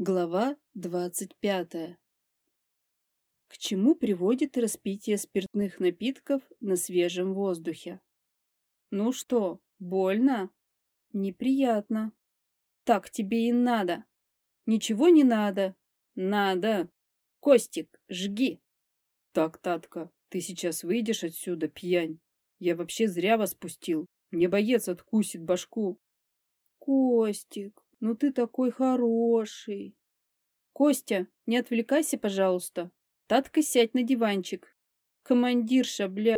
Глава двадцать пятая. К чему приводит распитие спиртных напитков на свежем воздухе? Ну что, больно? Неприятно. Так тебе и надо. Ничего не надо. Надо. Костик, жги. Так, Татка, ты сейчас выйдешь отсюда, пьянь. Я вообще зря вас пустил. Мне боец откусит башку. Костик, ну ты такой хороший. Костя, не отвлекайся, пожалуйста. Татка, сядь на диванчик. Командирша, бля.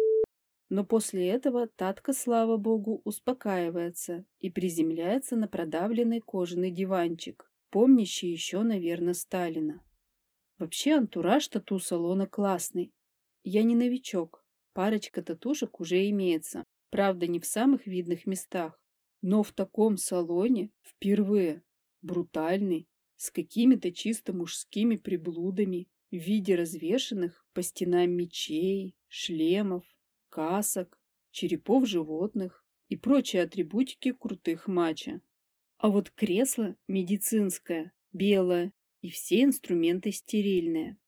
Но после этого Татка, слава богу, успокаивается и приземляется на продавленный кожаный диванчик, помнящий еще, наверное, Сталина. Вообще антураж тату-салона классный. Я не новичок. Парочка татушек уже имеется. Правда, не в самых видных местах. Но в таком салоне впервые. Брутальный, с какими-то чисто мужскими приблудами в виде развешанных по стенам мечей, шлемов, касок, черепов животных и прочие атрибутики крутых мача. А вот кресло медицинское, белое, и все инструменты стерильные.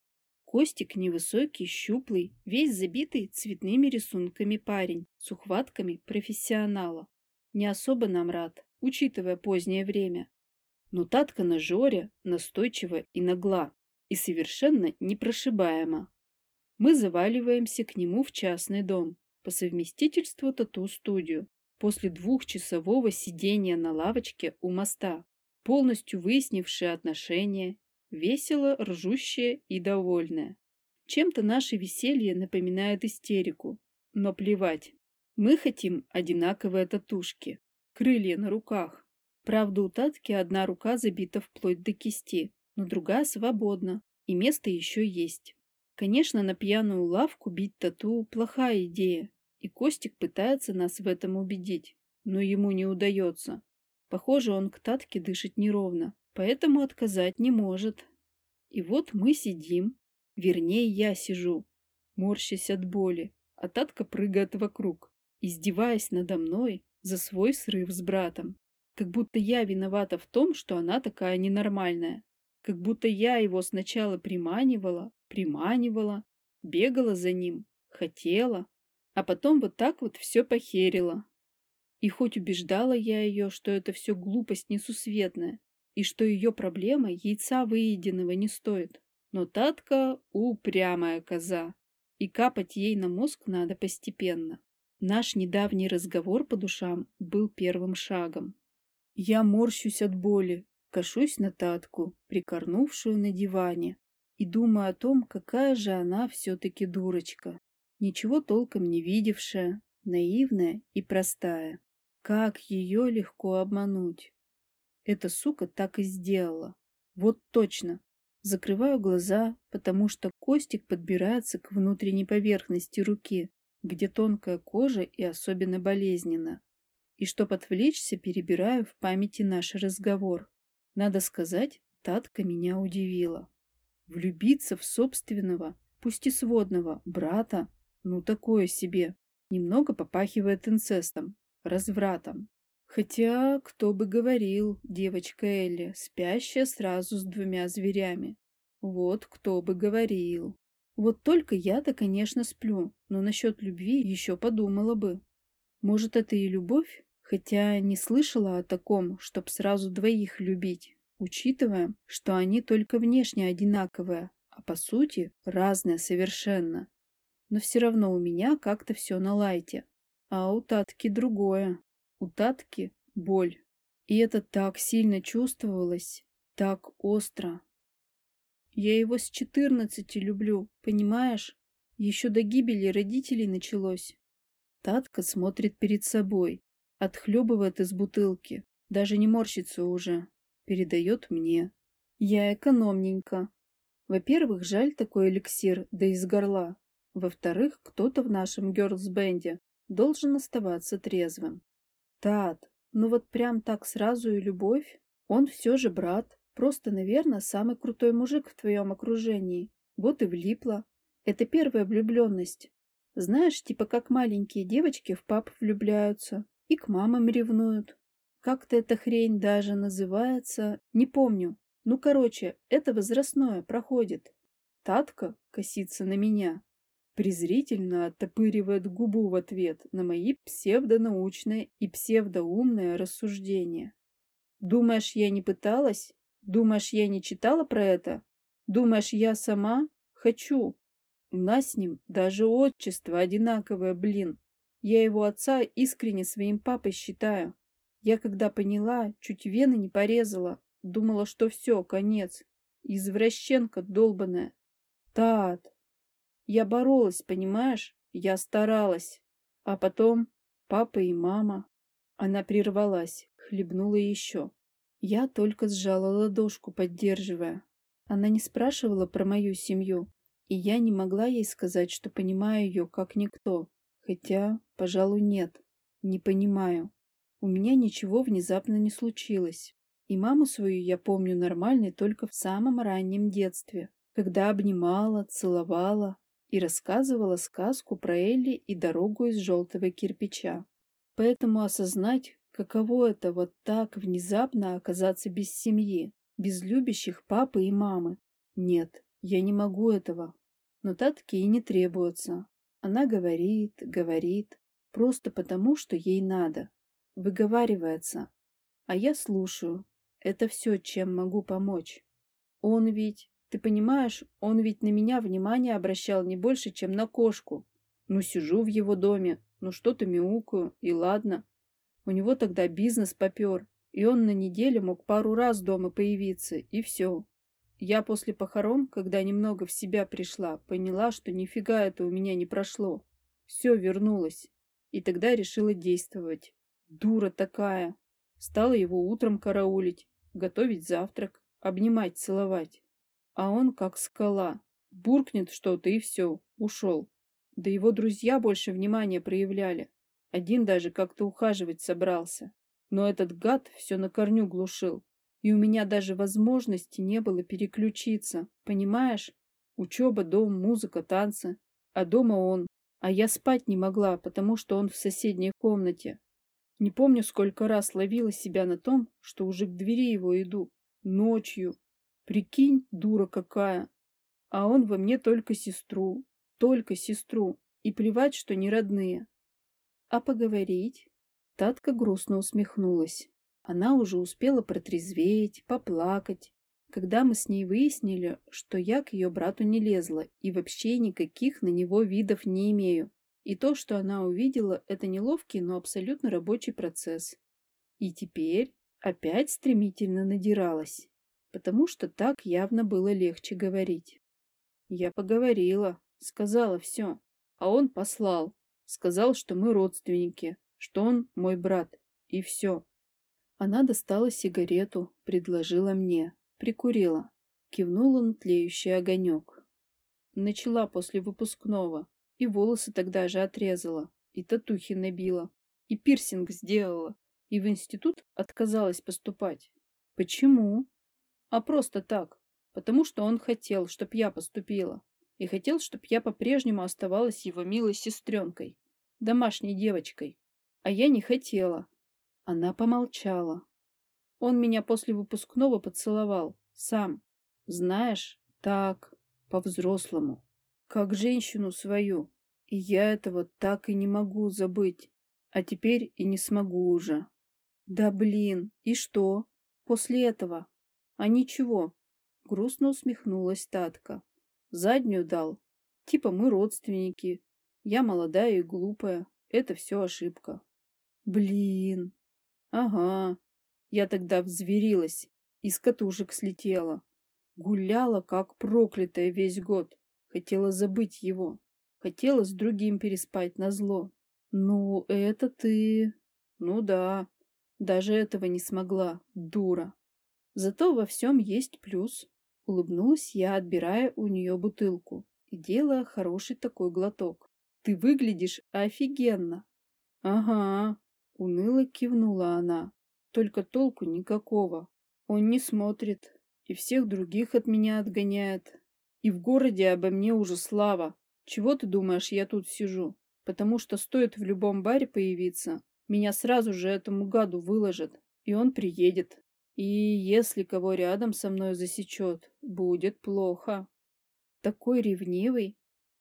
Костик невысокий, щуплый, весь забитый цветными рисунками парень с ухватками профессионала. Не особо нам рад, учитывая позднее время. Но Татка на Жоре настойчива и нагла, и совершенно непрошибаема. Мы заваливаемся к нему в частный дом, по совместительству тату-студию, после двухчасового сидения на лавочке у моста, полностью выяснившие отношения, весело, ржущее и довольное. Чем-то наше веселье напоминает истерику, но плевать. Мы хотим одинаковые татушки, крылья на руках. Правда, у Татки одна рука забита вплоть до кисти, но другая свободна, и место еще есть. Конечно, на пьяную лавку бить тату – плохая идея, и Костик пытается нас в этом убедить, но ему не удается. Похоже, он к Татке дышит неровно, поэтому отказать не может. И вот мы сидим, вернее, я сижу, морщась от боли, а Татка прыгает вокруг издеваясь надо мной за свой срыв с братом. Как будто я виновата в том, что она такая ненормальная. Как будто я его сначала приманивала, приманивала, бегала за ним, хотела, а потом вот так вот все похерила. И хоть убеждала я ее, что это все глупость несусветная, и что ее проблема яйца выеденного не стоит, но Татка упрямая коза, и капать ей на мозг надо постепенно. Наш недавний разговор по душам был первым шагом. Я морщусь от боли, кашусь на Татку, прикорнувшую на диване, и думаю о том, какая же она все-таки дурочка. Ничего толком не видевшая, наивная и простая. Как ее легко обмануть. Эта сука так и сделала. Вот точно. Закрываю глаза, потому что Костик подбирается к внутренней поверхности руки, где тонкая кожа и особенно болезненно. И чтоб отвлечься, перебираю в памяти наш разговор. Надо сказать, Татка меня удивила. Влюбиться в собственного, пусть и сводного, брата, ну такое себе. Немного попахивает инцестом, развратом. Хотя, кто бы говорил, девочка Элли, спящая сразу с двумя зверями. Вот кто бы говорил. Вот только я-то, конечно, сплю, но насчет любви еще подумала бы. Может, это и любовь? Хотя не слышала о таком, чтоб сразу двоих любить, учитывая, что они только внешне одинаковые, а по сути разные совершенно. Но все равно у меня как-то все на лайте. А у Татки другое. У Татки боль. И это так сильно чувствовалось, так остро. Я его с четырнадцати люблю, понимаешь? Еще до гибели родителей началось. Татка смотрит перед собой, отхлебывает из бутылки, даже не морщится уже, передает мне. Я экономненько. Во-первых, жаль такой эликсир, да из горла. Во-вторых, кто-то в нашем герлсбенде должен оставаться трезвым. Тат, ну вот прям так сразу и любовь? Он все же брат, Просто, наверное, самый крутой мужик в твоем окружении. Вот и влипла. Это первая влюбленность. Знаешь, типа как маленькие девочки в пап влюбляются и к мамам ревнуют. Как-то эта хрень даже называется, не помню. Ну, короче, это возрастное проходит. Татка косится на меня, презрительно оттопыривает губу в ответ на мои псевдонаучные и псевдоумные рассуждения. Думаешь, я не пыталась? Думаешь, я не читала про это? Думаешь, я сама хочу? У нас с ним даже отчество одинаковое, блин. Я его отца искренне своим папой считаю. Я когда поняла, чуть вены не порезала. Думала, что все, конец. Извращенка долбаная. Тат. Я боролась, понимаешь? Я старалась. А потом папа и мама. Она прервалась, хлебнула еще. Я только сжала ладошку, поддерживая. Она не спрашивала про мою семью, и я не могла ей сказать, что понимаю ее как никто. Хотя, пожалуй, нет. Не понимаю. У меня ничего внезапно не случилось. И маму свою я помню нормальной только в самом раннем детстве, когда обнимала, целовала и рассказывала сказку про Элли и дорогу из желтого кирпича. Поэтому осознать, каково это вот так внезапно оказаться без семьи, без любящих папы и мамы. Нет, я не могу этого. Но татки и не требуются. Она говорит, говорит, просто потому, что ей надо выговаривается. А я слушаю. Это все, чем могу помочь. Он ведь, ты понимаешь, он ведь на меня внимание обращал не больше, чем на кошку. Ну, сижу в его доме, ну что-то мяукаю, и ладно. У него тогда бизнес попер, и он на неделю мог пару раз дома появиться, и все. Я после похорон, когда немного в себя пришла, поняла, что нифига это у меня не прошло. Все вернулось. И тогда решила действовать. Дура такая. Стала его утром караулить, готовить завтрак, обнимать, целовать. А он как скала. Буркнет что-то и все, ушел. Да его друзья больше внимания проявляли. Один даже как-то ухаживать собрался. Но этот гад все на корню глушил. И у меня даже возможности не было переключиться. Понимаешь? Учеба, дом, музыка, танцы. А дома он. А я спать не могла, потому что он в соседней комнате. Не помню, сколько раз ловила себя на том, что уже к двери его иду. Ночью. Прикинь, дура какая. А он во мне только сестру. Только сестру. И плевать, что не родные. А поговорить? Татка грустно усмехнулась. Она уже успела протрезветь, поплакать, когда мы с ней выяснили, что я к ее брату не лезла и вообще никаких на него видов не имею. И то, что она увидела, это неловкий, но абсолютно рабочий процесс. И теперь опять стремительно надиралась, потому что так явно было легче говорить. Я поговорила, сказала все, а он послал. Сказал, что мы родственники, что он мой брат, и все. Она достала сигарету, предложила мне, прикурила, кивнула на тлеющий огонек. Начала после выпускного, и волосы тогда же отрезала, и татухи набила, и пирсинг сделала, и в институт отказалась поступать. Почему? А просто так. Потому что он хотел, чтоб я поступила. И хотел, чтоб я по-прежнему оставалась его милой сестренкой, домашней девочкой. А я не хотела. Она помолчала. Он меня после выпускного поцеловал. Сам. Знаешь, так, по-взрослому. Как женщину свою. И я этого так и не могу забыть. А теперь и не смогу уже. Да блин, и что? После этого? А ничего. Грустно усмехнулась Татка. Заднюю дал. Типа мы родственники. Я молодая и глупая. Это все ошибка. Блин. Ага. Я тогда взверилась. Из катушек слетела. Гуляла, как проклятая весь год. Хотела забыть его. Хотела с другим переспать на зло. Ну, это ты... Ну да, даже этого не смогла, дура. Зато во всем есть плюс. Улыбнулась я, отбирая у нее бутылку и делая хороший такой глоток. Ты выглядишь офигенно. Ага, уныло кивнула она. Только толку никакого. Он не смотрит и всех других от меня отгоняет. И в городе обо мне уже слава. Чего ты думаешь, я тут сижу? Потому что стоит в любом баре появиться, меня сразу же этому гаду выложат, и он приедет. И если кого рядом со мной засечет, будет плохо. Такой ревнивый,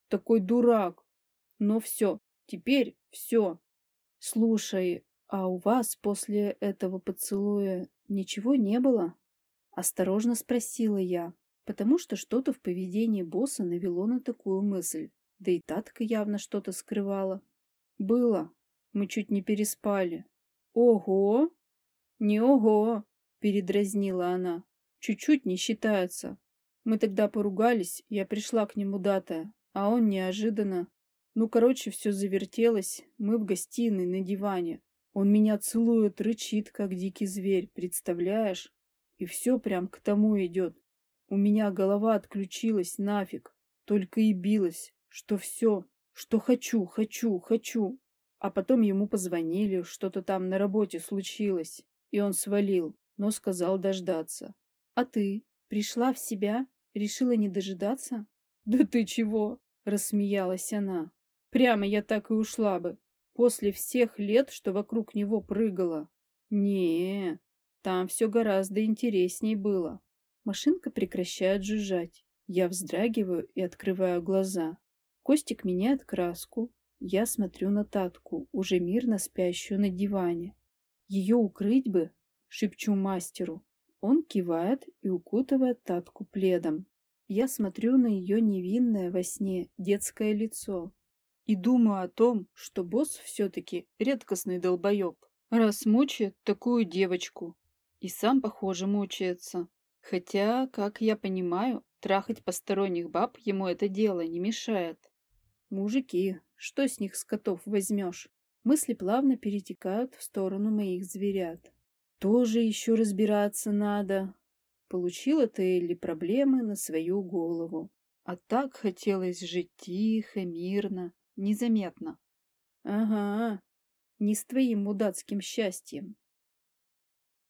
такой дурак. Но все, теперь все. Слушай, а у вас после этого поцелуя ничего не было? Осторожно спросила я, потому что что-то в поведении босса навело на такую мысль. Да и Татка явно что-то скрывала. Было. Мы чуть не переспали. Ого! Не ого! Передразнила она. Чуть-чуть не считается. Мы тогда поругались, я пришла к нему дата, а он неожиданно... Ну, короче, все завертелось. Мы в гостиной, на диване. Он меня целует, рычит, как дикий зверь, представляешь? И все прям к тому идет. У меня голова отключилась нафиг. Только и билась, что все, что хочу, хочу, хочу. А потом ему позвонили, что-то там на работе случилось, и он свалил, но сказал дождаться. А ты пришла в себя? Решила не дожидаться? Да ты чего? Рассмеялась она. Прямо я так и ушла бы. После всех лет, что вокруг него прыгала. не там все гораздо интересней было. Машинка прекращает жужжать. Я вздрагиваю и открываю глаза. Костик меняет краску. Я смотрю на Татку, уже мирно спящую на диване. Ее укрыть бы, шепчу мастеру. Он кивает и укутывает Татку пледом. Я смотрю на ее невинное во сне детское лицо и думаю о том, что босс все-таки редкостный долбоеб, раз мучает такую девочку. И сам, похоже, мучается. Хотя, как я понимаю, трахать посторонних баб ему это дело не мешает. Мужики, что с них с котов возьмешь? Мысли плавно перетекают в сторону моих зверят. Тоже еще разбираться надо. Получила ты или проблемы на свою голову. А так хотелось жить тихо, мирно, незаметно. Ага, не с твоим мудацким счастьем.